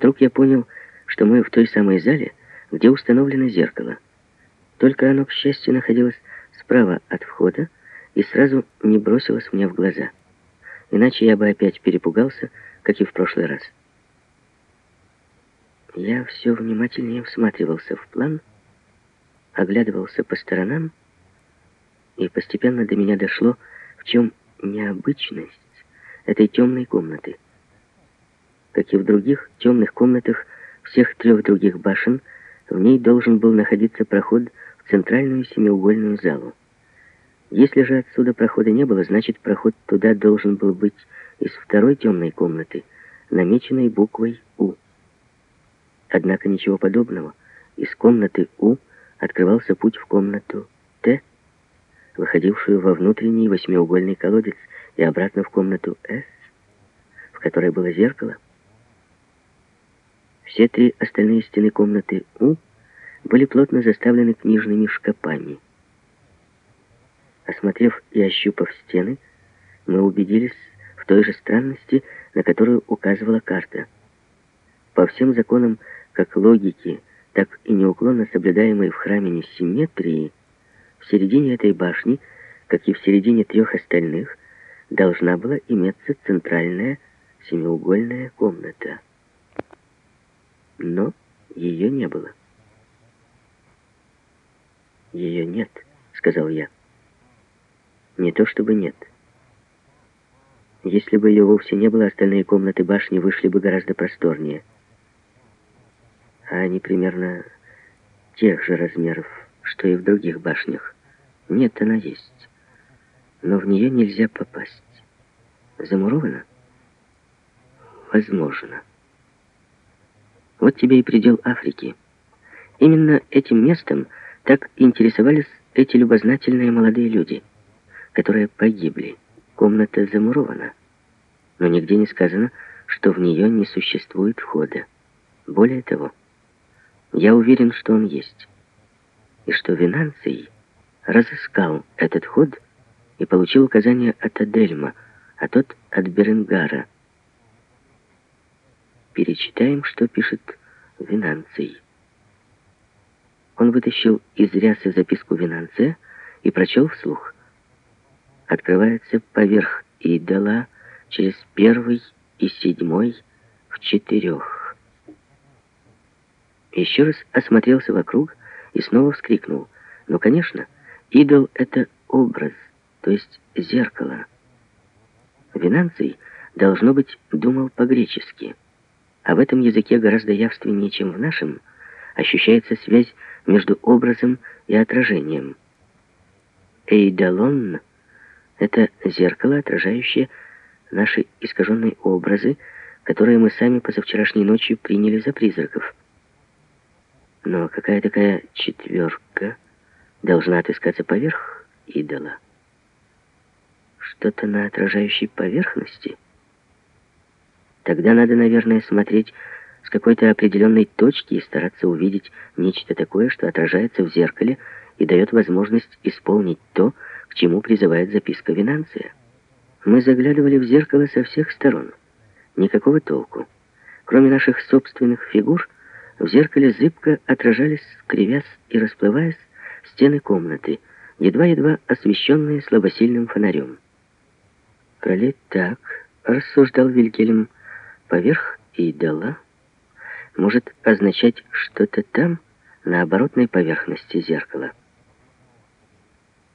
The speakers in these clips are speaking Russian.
Вдруг я понял, что мы в той самой зале, где установлено зеркало. Только оно, к счастью, находилось справа от входа и сразу не бросилось мне в глаза. Иначе я бы опять перепугался, как и в прошлый раз. Я все внимательнее всматривался в план, оглядывался по сторонам, и постепенно до меня дошло, в чем необычность этой темной комнаты. Как и в других темных комнатах всех трех других башен, в ней должен был находиться проход в центральную семиугольную залу. Если же отсюда прохода не было, значит, проход туда должен был быть из второй темной комнаты, намеченной буквой «У». Однако ничего подобного. Из комнаты «У» открывался путь в комнату «Т», выходившую во внутренний восьмиугольный колодец, и обратно в комнату «С», в которой было зеркало. Все три остальные стены комнаты «У» были плотно заставлены книжными шкапами. Осмотрев и ощупав стены, мы убедились в той же странности, на которую указывала карта. По всем законам как логики, так и неуклонно соблюдаемой в храме несимметрии, в середине этой башни, как и в середине трех остальных, должна была иметься центральная семиугольная комната. Но ее не было. «Ее нет», — сказал я. «Не то чтобы нет. Если бы ее вовсе не было, остальные комнаты башни вышли бы гораздо просторнее» а они примерно тех же размеров, что и в других башнях. Нет, она есть, но в нее нельзя попасть. Замурована? Возможно. Вот тебе и предел Африки. Именно этим местом так интересовались эти любознательные молодые люди, которые погибли. Комната замурована, но нигде не сказано, что в нее не существует входа. Более того, я уверен, что он есть. И что Винанций разыскал этот ход и получил указание от Адельма, а тот от Беренгара. Перечитаем, что пишет Винанций. Он вытащил из рясы записку Винанция и прочел вслух. Открывается поверх идола через первый и седьмой в четырех. Еще раз осмотрелся вокруг и снова вскрикнул. Ну, конечно, идол — это образ, то есть зеркало. Винанций, должно быть, думал по-гречески. А в этом языке гораздо явственнее, чем в нашем, ощущается связь между образом и отражением. Эйдалон — это зеркало, отражающее наши искаженные образы, которые мы сами позавчерашней ночью приняли за призраков. Но какая такая четверка должна отыскаться поверх идола? Что-то на отражающей поверхности? Тогда надо, наверное, смотреть с какой-то определенной точки и стараться увидеть нечто такое, что отражается в зеркале и дает возможность исполнить то, к чему призывает записка Винанция. Мы заглядывали в зеркало со всех сторон. Никакого толку. Кроме наших собственных фигур — в зеркале зыбко отражались, кривясь и расплываясь, стены комнаты, едва-едва освещенные слабосильным фонарем. «Коли так», — рассуждал Вильгельм, — «поверх идола может означать что-то там, на оборотной поверхности зеркала.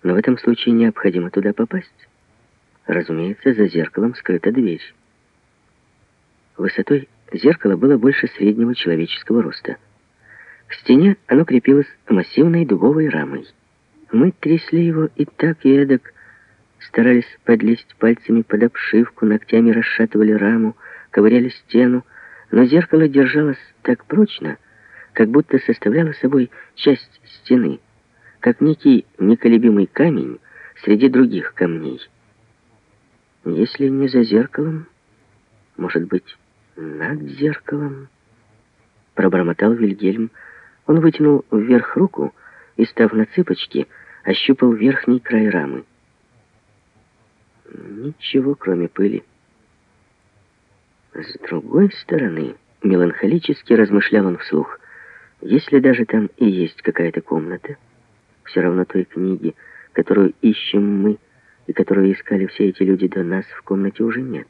Но в этом случае необходимо туда попасть. Разумеется, за зеркалом скрыта дверь. Высотой Зеркало было больше среднего человеческого роста. К стене оно крепилось массивной дубовой рамой. Мы трясли его и так, и эдак, старались подлезть пальцами под обшивку, ногтями расшатывали раму, ковыряли стену, но зеркало держалось так прочно, как будто составляло собой часть стены, как некий неколебимый камень среди других камней. Если не за зеркалом, может быть, над зеркалом, пробормотал Вильгельм. Он вытянул вверх руку и, став на цыпочки, ощупал верхний край рамы. Ничего, кроме пыли. С другой стороны, Меланхолически размышлял он вслух. Если даже там и есть какая-то комната, все равно той книги, которую ищем мы, и которую искали все эти люди до нас, в комнате уже нет.